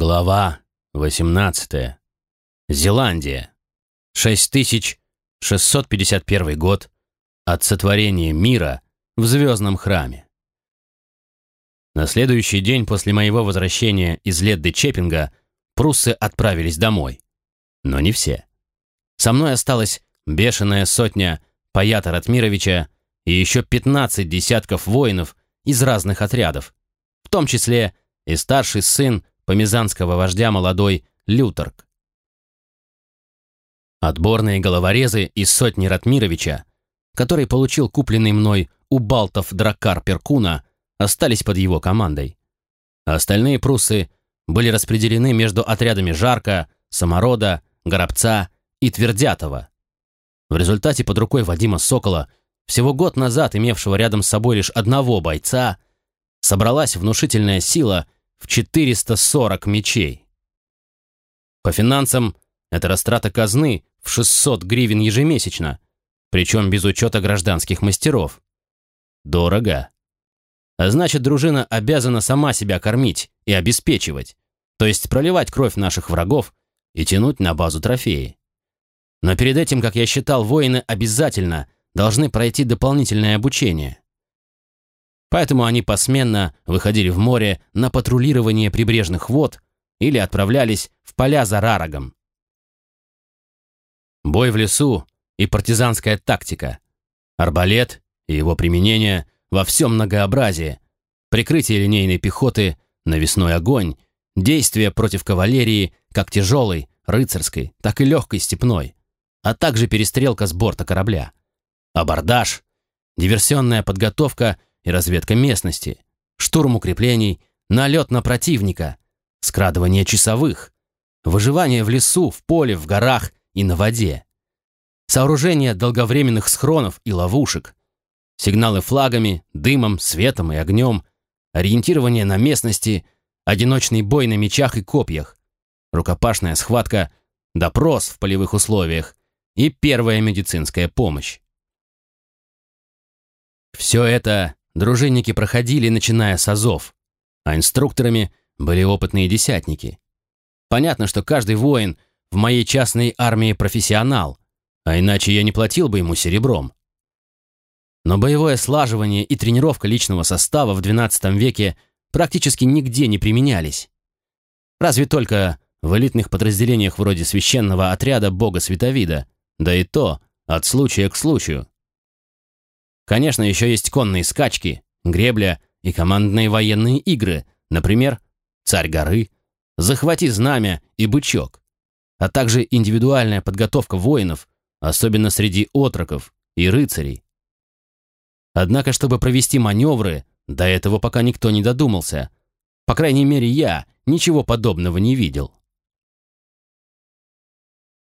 Глава 18. Зеландия. 6651 год от сотворения мира в Звездном храме. На следующий день после моего возвращения из Ледды Чеппинга пруссы отправились домой. Но не все. Со мной осталась бешеная сотня Паята Ратмировича и еще 15 десятков воинов из разных отрядов, в том числе и старший сын помезанского вождя молодой Люторг. Отборные головорезы из сотни Ратмировича, который получил купленный мной у балтов дракар Перкуна, остались под его командой. Остальные пруссы были распределены между отрядами Жарка, Саморода, Горобца и Твердятова. В результате под рукой Вадима Сокола, всего год назад имевшего рядом с собой лишь одного бойца, собралась внушительная сила – в 440 мечей. По финансам это растрата казны в 600 гривен ежемесячно, причем без учета гражданских мастеров. Дорого. А значит, дружина обязана сама себя кормить и обеспечивать, то есть проливать кровь наших врагов и тянуть на базу трофеи. Но перед этим, как я считал, воины обязательно должны пройти дополнительное обучение. Поэтому они посменно выходили в море на патрулирование прибрежных вод или отправлялись в поля за Рарогом. Бой в лесу и партизанская тактика. Арбалет и его применение во всем многообразии. Прикрытие линейной пехоты, навесной огонь, действия против кавалерии, как тяжелой, рыцарской, так и легкой степной, а также перестрелка с борта корабля. Абордаж, диверсионная подготовка и разведка местности, штурм укреплений, налет на противника, скрадывание часовых, выживание в лесу, в поле, в горах и на воде, сооружение долговременных схронов и ловушек, сигналы флагами, дымом, светом и огнем, ориентирование на местности, одиночный бой на мечах и копьях, рукопашная схватка, допрос в полевых условиях и первая медицинская помощь. Все это дружинники проходили, начиная с азов, а инструкторами были опытные десятники. Понятно, что каждый воин в моей частной армии профессионал, а иначе я не платил бы ему серебром. Но боевое слаживание и тренировка личного состава в XII веке практически нигде не применялись. Разве только в элитных подразделениях вроде священного отряда бога Световида, да и то от случая к случаю. Конечно, еще есть конные скачки, гребля и командные военные игры, например, «Царь горы», «Захвати знамя» и «Бычок», а также индивидуальная подготовка воинов, особенно среди отроков и рыцарей. Однако, чтобы провести маневры, до этого пока никто не додумался. По крайней мере, я ничего подобного не видел.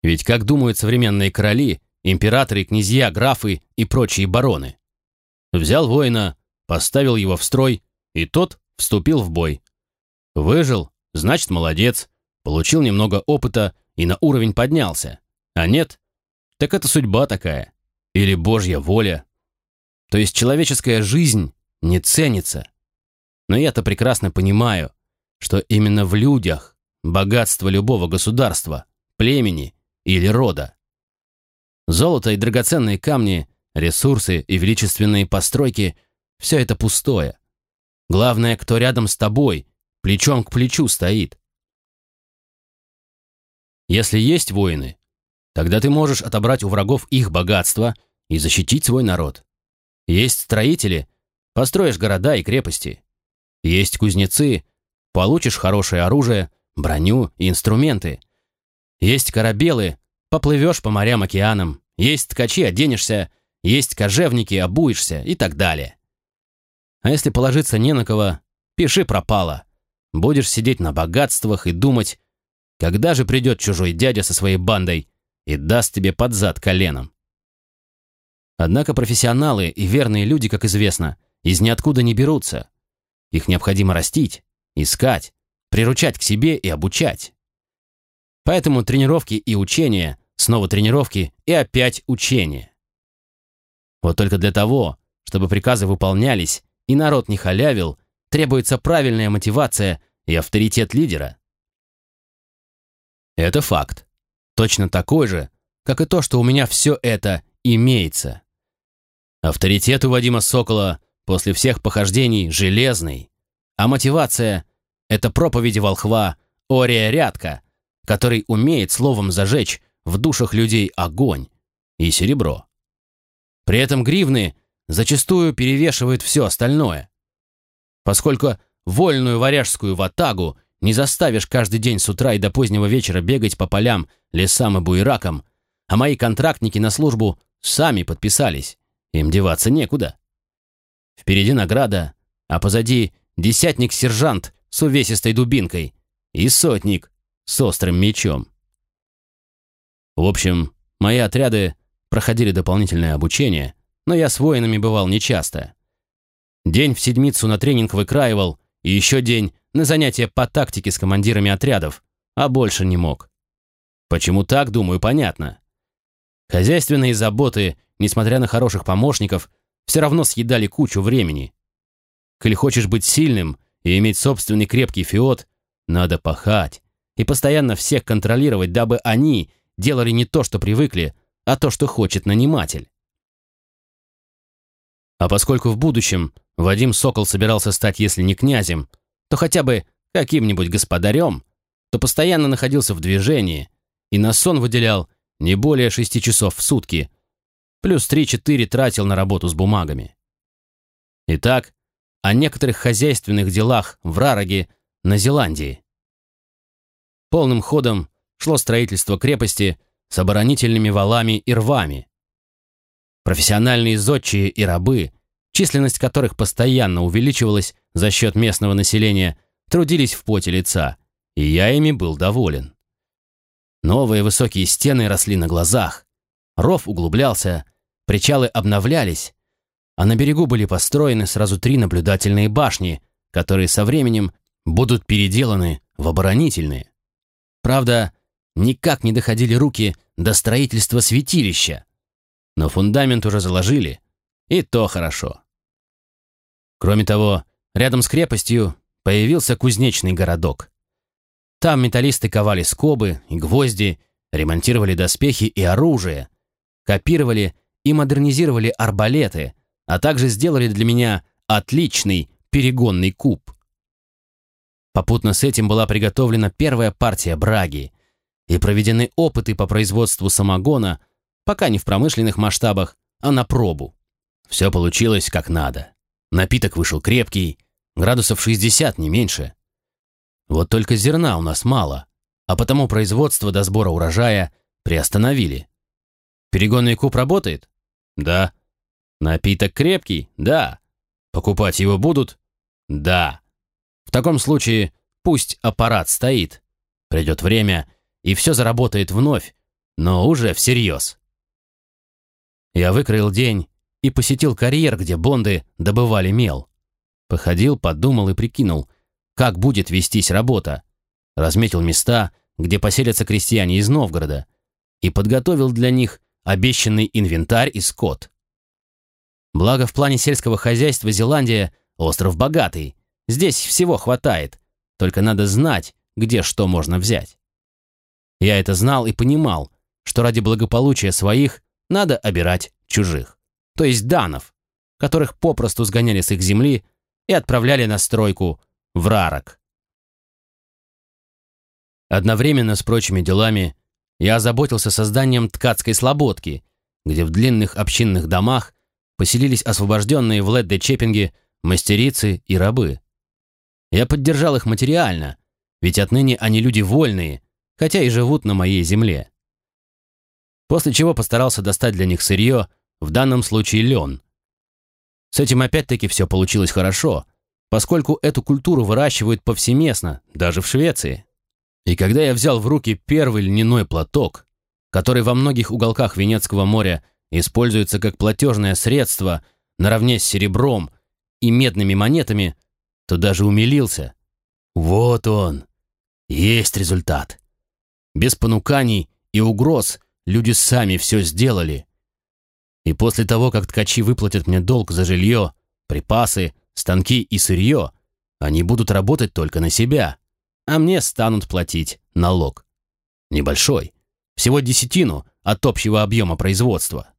Ведь, как думают современные короли, императоры, князья, графы и прочие бароны, Взял воина, поставил его в строй, и тот вступил в бой. Выжил, значит, молодец, получил немного опыта и на уровень поднялся. А нет, так это судьба такая. Или божья воля. То есть человеческая жизнь не ценится. Но я-то прекрасно понимаю, что именно в людях богатство любого государства, племени или рода. Золото и драгоценные камни Ресурсы и величественные постройки – все это пустое. Главное, кто рядом с тобой, плечом к плечу стоит. Если есть воины, тогда ты можешь отобрать у врагов их богатство и защитить свой народ. Есть строители – построишь города и крепости. Есть кузнецы – получишь хорошее оружие, броню и инструменты. Есть корабелы – поплывешь по морям-океанам. Есть ткачи – оденешься – есть кожевники, обуешься и так далее. А если положиться не на кого, пиши пропало. Будешь сидеть на богатствах и думать, когда же придет чужой дядя со своей бандой и даст тебе под зад коленом. Однако профессионалы и верные люди, как известно, из ниоткуда не берутся. Их необходимо растить, искать, приручать к себе и обучать. Поэтому тренировки и учения, снова тренировки и опять учения. Вот только для того, чтобы приказы выполнялись и народ не халявил, требуется правильная мотивация и авторитет лидера. Это факт. Точно такой же, как и то, что у меня все это имеется. Авторитет у Вадима Сокола после всех похождений железный, а мотивация — это проповеди волхва Ория Рядка, который умеет словом зажечь в душах людей огонь и серебро. При этом гривны зачастую перевешивают все остальное. Поскольку вольную варяжскую ватагу не заставишь каждый день с утра и до позднего вечера бегать по полям, лесам и буеракам, а мои контрактники на службу сами подписались, им деваться некуда. Впереди награда, а позади десятник-сержант с увесистой дубинкой и сотник с острым мечом. В общем, мои отряды проходили дополнительное обучение, но я с воинами бывал нечасто. День в седмицу на тренинг выкраивал, и еще день на занятия по тактике с командирами отрядов, а больше не мог. Почему так, думаю, понятно. Хозяйственные заботы, несмотря на хороших помощников, все равно съедали кучу времени. Коль хочешь быть сильным и иметь собственный крепкий фиот, надо пахать и постоянно всех контролировать, дабы они делали не то, что привыкли, а то, что хочет наниматель. А поскольку в будущем Вадим Сокол собирался стать, если не князем, то хотя бы каким-нибудь господарем, то постоянно находился в движении и на сон выделял не более шести часов в сутки, плюс три-четыре тратил на работу с бумагами. Итак, о некоторых хозяйственных делах в Рароге на Зеландии. Полным ходом шло строительство крепости с оборонительными валами и рвами. Профессиональные зодчие и рабы, численность которых постоянно увеличивалась за счет местного населения, трудились в поте лица, и я ими был доволен. Новые высокие стены росли на глазах, ров углублялся, причалы обновлялись, а на берегу были построены сразу три наблюдательные башни, которые со временем будут переделаны в оборонительные. Правда, никак не доходили руки до строительства святилища, но фундамент уже заложили, и то хорошо. Кроме того, рядом с крепостью появился кузнечный городок. Там металлисты ковали скобы и гвозди, ремонтировали доспехи и оружие, копировали и модернизировали арбалеты, а также сделали для меня отличный перегонный куб. Попутно с этим была приготовлена первая партия браги и проведены опыты по производству самогона, пока не в промышленных масштабах, а на пробу. Все получилось как надо. Напиток вышел крепкий, градусов 60, не меньше. Вот только зерна у нас мало, а потому производство до сбора урожая приостановили. Перегонный куб работает? Да. Напиток крепкий? Да. Покупать его будут? Да. В таком случае пусть аппарат стоит. Придет время, и все заработает вновь, но уже всерьез. Я выкроил день и посетил карьер, где бонды добывали мел. Походил, подумал и прикинул, как будет вестись работа. Разметил места, где поселятся крестьяне из Новгорода, и подготовил для них обещанный инвентарь и скот. Благо, в плане сельского хозяйства Зеландия – остров богатый. Здесь всего хватает, только надо знать, где что можно взять. Я это знал и понимал, что ради благополучия своих надо обирать чужих, то есть данов, которых попросту сгоняли с их земли и отправляли на стройку в Рарок. Одновременно с прочими делами я озаботился созданием ткацкой слободки, где в длинных общинных домах поселились освобожденные в Ледде-Чеппинге мастерицы и рабы. Я поддержал их материально, ведь отныне они люди вольные, хотя и живут на моей земле. После чего постарался достать для них сырье, в данном случае лен. С этим опять-таки все получилось хорошо, поскольку эту культуру выращивают повсеместно, даже в Швеции. И когда я взял в руки первый льняной платок, который во многих уголках Венецкого моря используется как платежное средство наравне с серебром и медными монетами, то даже умилился. Вот он, есть результат. Без понуканий и угроз люди сами все сделали. И после того, как ткачи выплатят мне долг за жилье, припасы, станки и сырье, они будут работать только на себя а мне станут платить налог. Небольшой. Всего десятину от общего объема производства.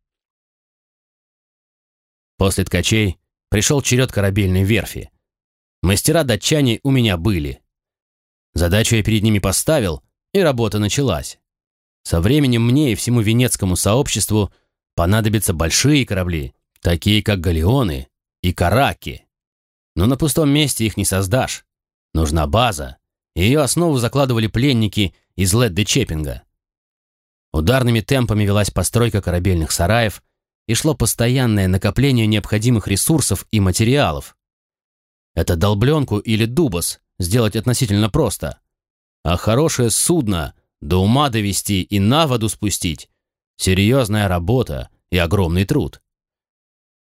После ткачей пришел черед корабельной верфи. Мастера-датчане у меня были. Задачу я перед ними поставил, и работа началась. Со временем мне и всему венецкому сообществу понадобятся большие корабли, такие как галеоны и караки. Но на пустом месте их не создашь. Нужна база. Ее основу закладывали пленники из Ледде-Чеппинга. Ударными темпами велась постройка корабельных сараев и шло постоянное накопление необходимых ресурсов и материалов. Это долбленку или дубос сделать относительно просто. А хорошее судно до ума довести и на воду спустить – серьезная работа и огромный труд.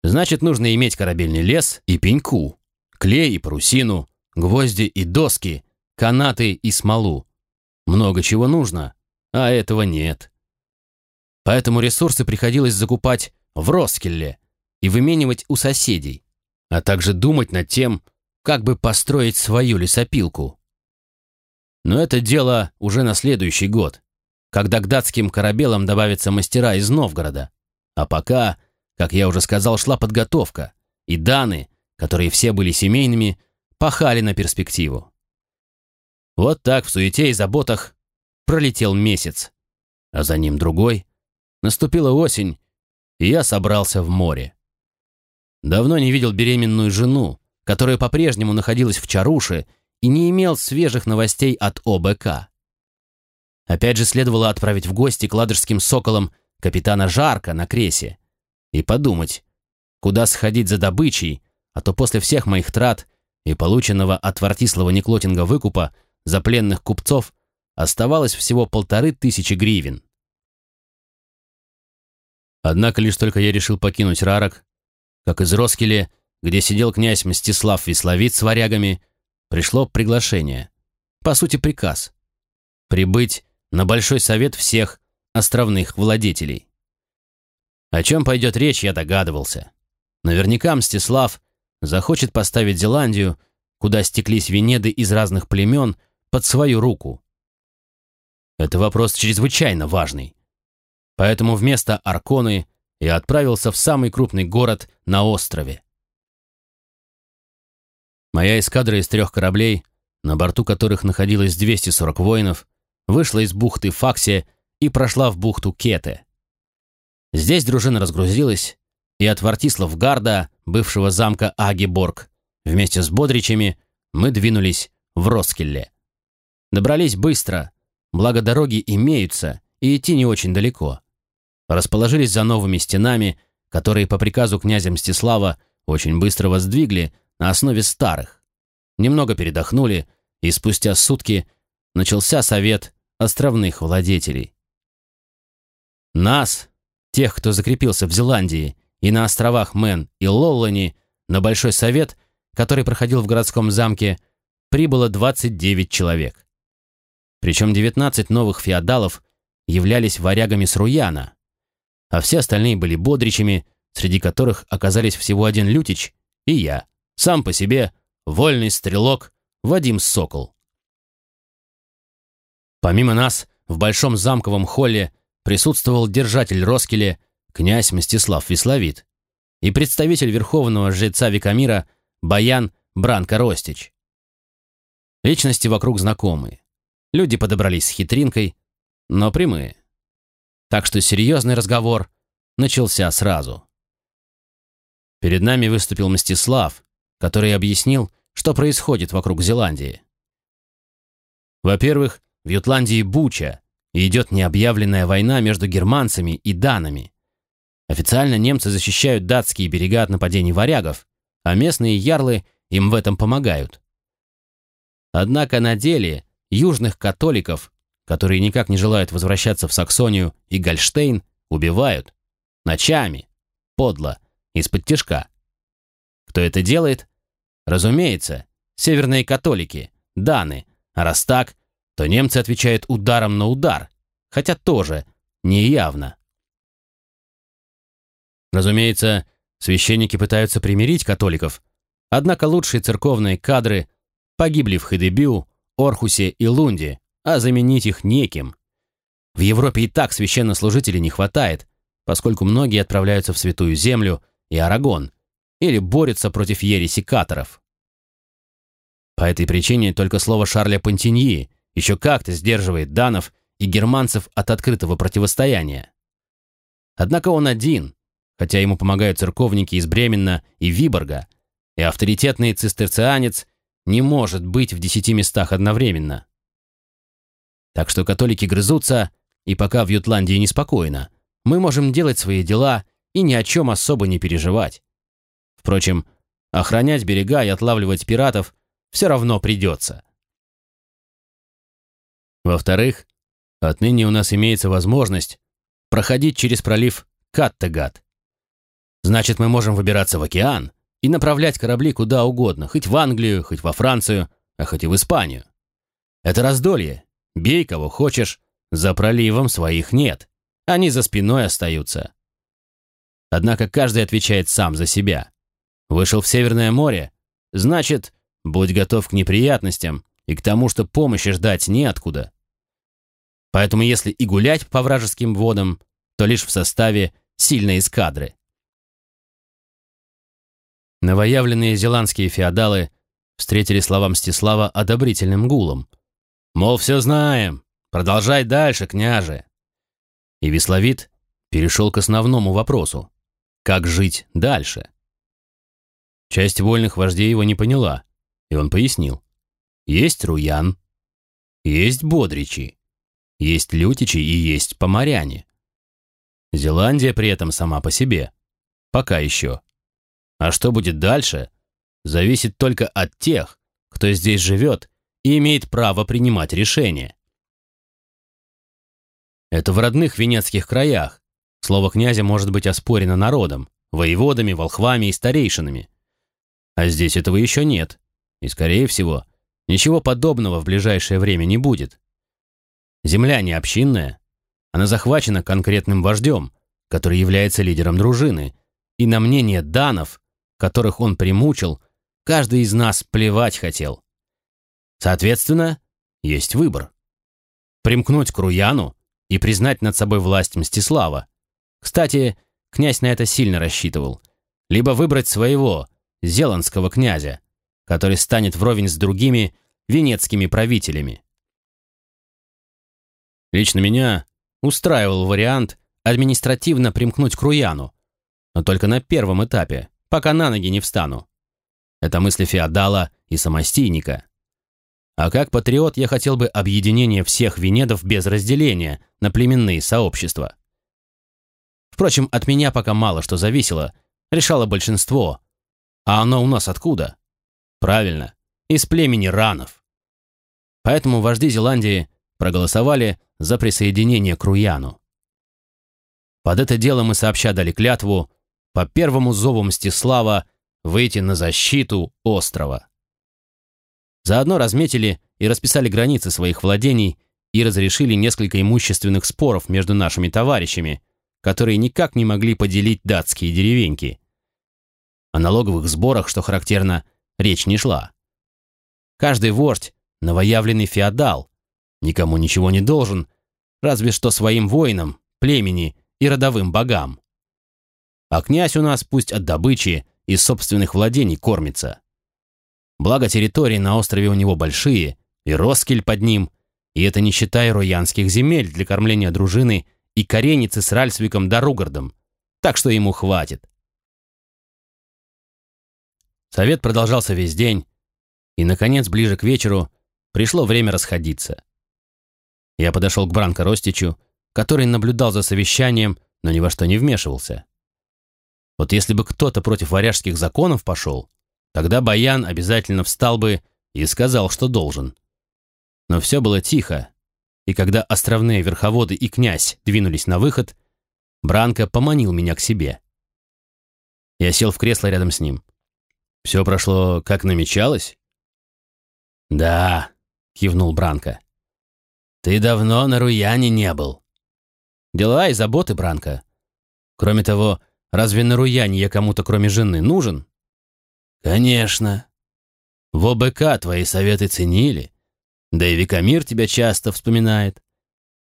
Значит, нужно иметь корабельный лес и пеньку, клей и парусину, гвозди и доски, канаты и смолу. Много чего нужно, а этого нет. Поэтому ресурсы приходилось закупать в Роскелле и выменивать у соседей, а также думать над тем, как бы построить свою лесопилку. Но это дело уже на следующий год, когда к датским корабелам добавятся мастера из Новгорода. А пока, как я уже сказал, шла подготовка, и Даны, которые все были семейными, пахали на перспективу. Вот так в суете и заботах пролетел месяц, а за ним другой. Наступила осень, и я собрался в море. Давно не видел беременную жену, которая по-прежнему находилась в Чаруше и не имел свежих новостей от ОБК. Опять же следовало отправить в гости к ладожским соколам капитана Жарка на Кресе и подумать, куда сходить за добычей, а то после всех моих трат и полученного от Вартислава Неклотинга выкупа за пленных купцов оставалось всего полторы тысячи гривен. Однако лишь только я решил покинуть Рарок, как из Роскеле, где сидел князь Мстислав Весловит с варягами, пришло приглашение. По сути, приказ. Прибыть на Большой Совет всех островных владетелей. О чем пойдет речь, я догадывался. Наверняка Мстислав захочет поставить Зеландию, куда стеклись Венеды из разных племен, под свою руку. Это вопрос чрезвычайно важный. Поэтому вместо Арконы я отправился в самый крупный город на острове. Моя эскадра из трех кораблей, на борту которых находилось 240 воинов, вышла из бухты Факсия и прошла в бухту Кете. Здесь дружина разгрузилась, и от Вартиславгарда, бывшего замка Агиборг, вместе с Бодричами мы двинулись в Роскелле. Добрались быстро, благо дороги имеются, и идти не очень далеко расположились за новыми стенами, которые по приказу князя Мстислава очень быстро воздвигли на основе старых. Немного передохнули, и спустя сутки начался совет островных владетелей. Нас, тех, кто закрепился в Зеландии и на островах Мэн и Лоллани, на Большой совет, который проходил в городском замке, прибыло 29 человек. Причем 19 новых феодалов являлись варягами с Руяна, а все остальные были бодричами, среди которых оказались всего один Лютич и я, сам по себе, вольный стрелок Вадим Сокол. Помимо нас, в большом замковом холле присутствовал держатель Роскеля, князь Мстислав Весловит, и представитель верховного жреца Викамира Баян Бранко Ростич. Личности вокруг знакомые. Люди подобрались с хитринкой, но прямые. Так что серьезный разговор начался сразу. Перед нами выступил Мстислав, который объяснил, что происходит вокруг Зеландии. Во-первых, в Ютландии буча, и идет необъявленная война между германцами и данами. Официально немцы защищают датские берега от нападений варягов, а местные ярлы им в этом помогают. Однако на деле южных католиков которые никак не желают возвращаться в Саксонию и Гольштейн, убивают. Ночами. Подло. Из-под тяжка. Кто это делает? Разумеется, северные католики, даны. А раз так, то немцы отвечают ударом на удар. Хотя тоже неявно. Разумеется, священники пытаются примирить католиков, однако лучшие церковные кадры погибли в Хедебю, Орхусе и Лунде, а заменить их неким. В Европе и так священнослужителей не хватает, поскольку многие отправляются в Святую Землю и Арагон или борются против ереси каторов. По этой причине только слово Шарля Пантиньи еще как-то сдерживает данов и германцев от открытого противостояния. Однако он один, хотя ему помогают церковники из Бременна и Виборга, и авторитетный цистерцианец не может быть в десяти местах одновременно. Так что католики грызутся, и пока в Ютландии неспокойно, мы можем делать свои дела и ни о чем особо не переживать. Впрочем, охранять берега и отлавливать пиратов все равно придется. Во-вторых, отныне у нас имеется возможность проходить через пролив Каттегат. Значит, мы можем выбираться в океан и направлять корабли куда угодно, хоть в Англию, хоть во Францию, а хоть и в Испанию. Это раздолье. Бей кого хочешь, за проливом своих нет. Они за спиной остаются. Однако каждый отвечает сам за себя. Вышел в Северное море, значит, будь готов к неприятностям и к тому, что помощи ждать неоткуда. Поэтому если и гулять по вражеским водам, то лишь в составе сильной эскадры. Новоявленные зеландские феодалы встретили слова Мстислава одобрительным гулом. Мол, все знаем, продолжай дальше, княже. И Весловит перешел к основному вопросу. Как жить дальше? Часть вольных вождей его не поняла, и он пояснил. Есть Руян, есть Бодричи, есть Лютичи и есть Поморяне. Зеландия при этом сама по себе. Пока еще. А что будет дальше, зависит только от тех, кто здесь живет и имеет право принимать решения. Это в родных венецких краях. Слово князя может быть оспорено народом, воеводами, волхвами и старейшинами. А здесь этого еще нет. И, скорее всего, ничего подобного в ближайшее время не будет. Земля не общинная. Она захвачена конкретным вождем, который является лидером дружины, и на мнение данов которых он примучил, каждый из нас плевать хотел. Соответственно, есть выбор. Примкнуть к Руяну и признать над собой власть Мстислава. Кстати, князь на это сильно рассчитывал. Либо выбрать своего, зеландского князя, который станет вровень с другими венецкими правителями. Лично меня устраивал вариант административно примкнуть к Руяну, но только на первом этапе, пока на ноги не встану. Это мысли феодала и самостийника. А как патриот я хотел бы объединения всех венедов без разделения на племенные сообщества. Впрочем, от меня пока мало что зависело, решало большинство. А оно у нас откуда? Правильно, из племени ранов. Поэтому вожди Зеландии проголосовали за присоединение к Руяну. Под это дело мы сообща дали клятву по первому зову Мстислава выйти на защиту острова. Заодно разметили и расписали границы своих владений и разрешили несколько имущественных споров между нашими товарищами, которые никак не могли поделить датские деревеньки. О налоговых сборах, что характерно, речь не шла. Каждый вождь – новоявленный феодал, никому ничего не должен, разве что своим воинам, племени и родовым богам. А князь у нас пусть от добычи из собственных владений кормится. Благо территории на острове у него большие, и Роскель под ним, и это не считая роянских земель для кормления дружины и кореницы с Ральсвиком да Ругардом, так что ему хватит. Совет продолжался весь день, и, наконец, ближе к вечеру пришло время расходиться. Я подошел к Бранко Ростичу, который наблюдал за совещанием, но ни во что не вмешивался. Вот если бы кто-то против варяжских законов пошел, тогда Баян обязательно встал бы и сказал, что должен. Но все было тихо, и когда островные верховоды и князь двинулись на выход, Бранко поманил меня к себе. Я сел в кресло рядом с ним. «Все прошло, как намечалось?» «Да», — кивнул Бранко. «Ты давно на Руяне не был». «Дела и заботы, Бранко. Кроме того, Разве на Руяне я кому-то кроме жены нужен? Конечно. В ОБК твои советы ценили. Да и Викамир тебя часто вспоминает.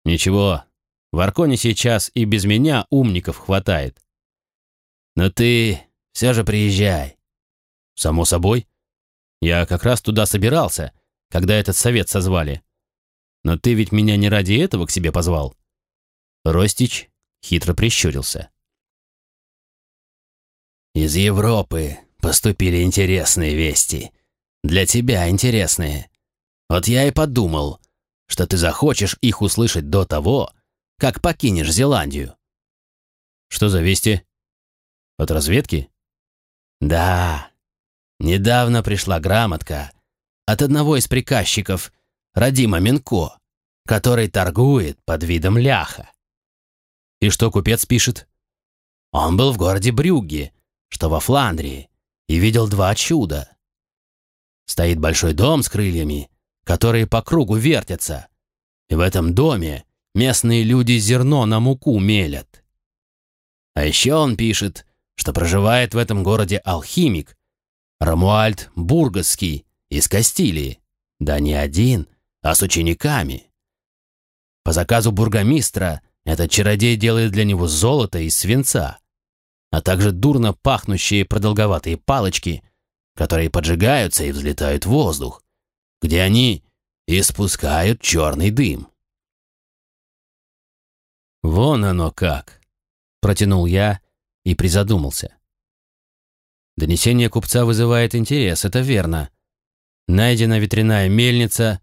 Ничего, В Арконе сейчас и без меня умников хватает. Но ты все же приезжай. Само собой. Я как раз туда собирался, когда этот совет созвали. Но ты ведь меня не ради этого к себе позвал. Ростич хитро прищурился. Из Европы поступили интересные вести. Для тебя интересные. Вот я и подумал, что ты захочешь их услышать до того, как покинешь Зеландию. Что за вести? От разведки? Да. Недавно пришла грамотка от одного из приказчиков, Радима Минко, который торгует под видом ляха. И что купец пишет? Он был в городе Брюгге, что во Фландрии, и видел два чуда. Стоит большой дом с крыльями, которые по кругу вертятся. И в этом доме местные люди зерно на муку мелят. А еще он пишет, что проживает в этом городе алхимик, Рамуальд Бургасский из Кастилии. Да не один, а с учениками. По заказу бургомистра этот чародей делает для него золото из свинца а также дурно пахнущие продолговатые палочки, которые поджигаются и взлетают в воздух, где они испускают черный дым. «Вон оно как!» — протянул я и призадумался. Донесение купца вызывает интерес, это верно. Найдена ветряная мельница,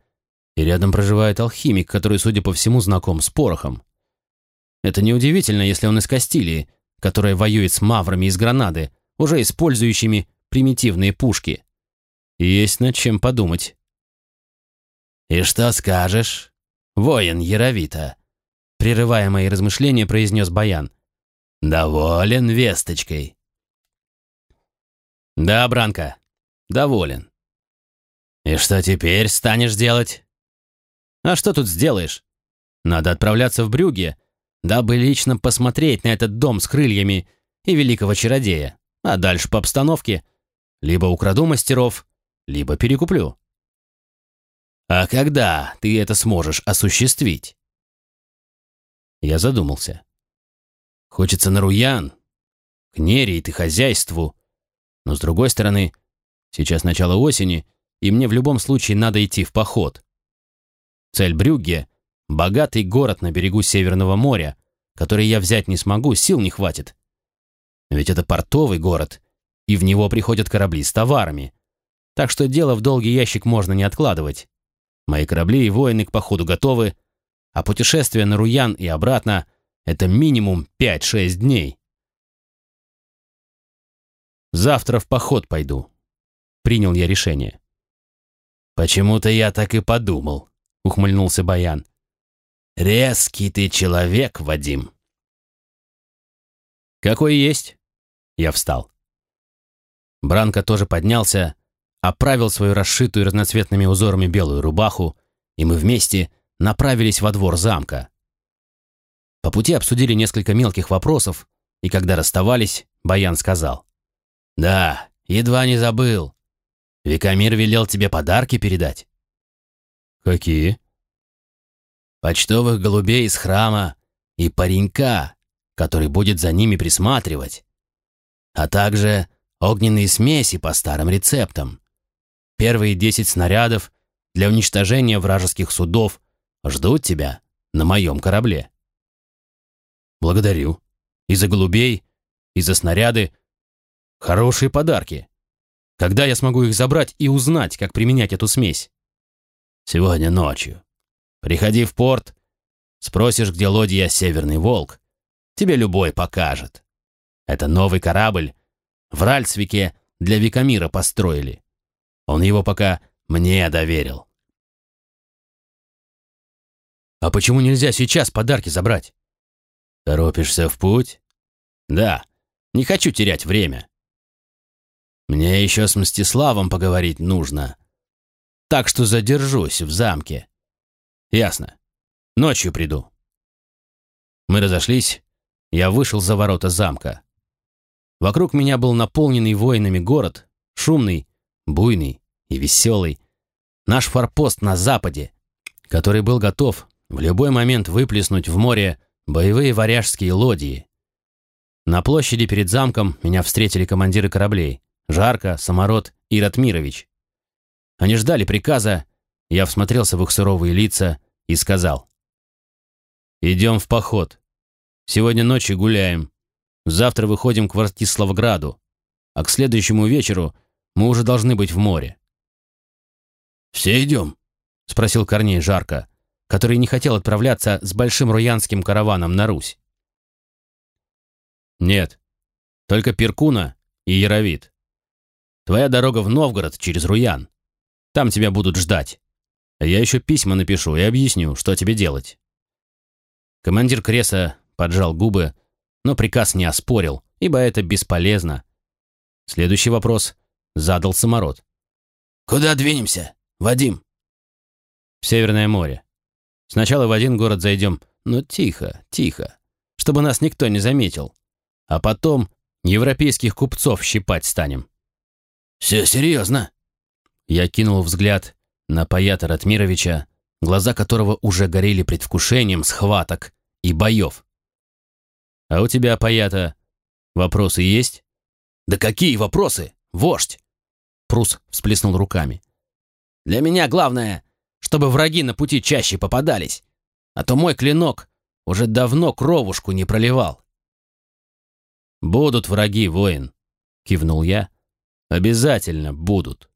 и рядом проживает алхимик, который, судя по всему, знаком с порохом. Это неудивительно, если он из Кастилии, которая воюет с маврами из Гранады, уже использующими примитивные пушки. Есть над чем подумать. «И что скажешь, воин Яровита?» Прерывая мои размышления, произнес Баян. «Доволен весточкой?» «Да, Бранко, доволен». «И что теперь станешь делать?» «А что тут сделаешь? Надо отправляться в Брюгге дабы лично посмотреть на этот дом с крыльями и великого чародея, а дальше по обстановке либо украду мастеров, либо перекуплю. А когда ты это сможешь осуществить? Я задумался. Хочется на Руян, к Нерии ты хозяйству, но с другой стороны, сейчас начало осени, и мне в любом случае надо идти в поход. Цель Брюгге Богатый город на берегу Северного моря, который я взять не смогу, сил не хватит. Ведь это портовый город, и в него приходят корабли с товарами. Так что дело в долгий ящик можно не откладывать. Мои корабли и воины к походу готовы, а путешествие на Руян и обратно — это минимум 5-6 дней. Завтра в поход пойду. Принял я решение. «Почему-то я так и подумал», — ухмыльнулся Баян. Резкий ты человек, Вадим. Какой есть? Я встал. Бранко тоже поднялся, оправил свою расшитую разноцветными узорами белую рубаху, и мы вместе направились во двор замка. По пути обсудили несколько мелких вопросов, и когда расставались, Баян сказал. «Да, едва не забыл. Викамир велел тебе подарки передать». «Какие?» почтовых голубей из храма и паренька, который будет за ними присматривать, а также огненные смеси по старым рецептам. Первые десять снарядов для уничтожения вражеских судов ждут тебя на моем корабле. Благодарю. И за голубей, и за снаряды. Хорошие подарки. Когда я смогу их забрать и узнать, как применять эту смесь? Сегодня ночью. Приходи в порт, спросишь, где лодья «Северный волк», тебе любой покажет. Это новый корабль. В Ральцвике для Викамира построили. Он его пока мне доверил. А почему нельзя сейчас подарки забрать? Торопишься в путь? Да, не хочу терять время. Мне еще с Мстиславом поговорить нужно. Так что задержусь в замке. Ясно. Ночью приду. Мы разошлись. Я вышел за ворота замка. Вокруг меня был наполненный воинами город, шумный, буйный и веселый. Наш форпост на западе, который был готов в любой момент выплеснуть в море боевые варяжские лодии. На площади перед замком меня встретили командиры кораблей Жарко, Самород и Ратмирович. Они ждали приказа, я всмотрелся в их суровые лица и сказал. «Идем в поход. Сегодня ночью гуляем. Завтра выходим к Вартиславграду, а к следующему вечеру мы уже должны быть в море». «Все идем?» — спросил Корней жарко, который не хотел отправляться с большим руянским караваном на Русь. «Нет, только Перкуна и Яровит. Твоя дорога в Новгород через Руян. Там тебя будут ждать. Я еще письма напишу и объясню, что тебе делать». Командир Креса поджал губы, но приказ не оспорил, ибо это бесполезно. Следующий вопрос задал самород. «Куда двинемся, Вадим?» «В Северное море. Сначала в один город зайдем, но тихо, тихо, чтобы нас никто не заметил. А потом европейских купцов щипать станем». «Все серьезно?» Я кинул взгляд на Паята Ратмировича, глаза которого уже горели предвкушением схваток и боев. «А у тебя, Паята, вопросы есть?» «Да какие вопросы, вождь?» Прус всплеснул руками. «Для меня главное, чтобы враги на пути чаще попадались, а то мой клинок уже давно кровушку не проливал». «Будут враги, воин», — кивнул я. «Обязательно будут».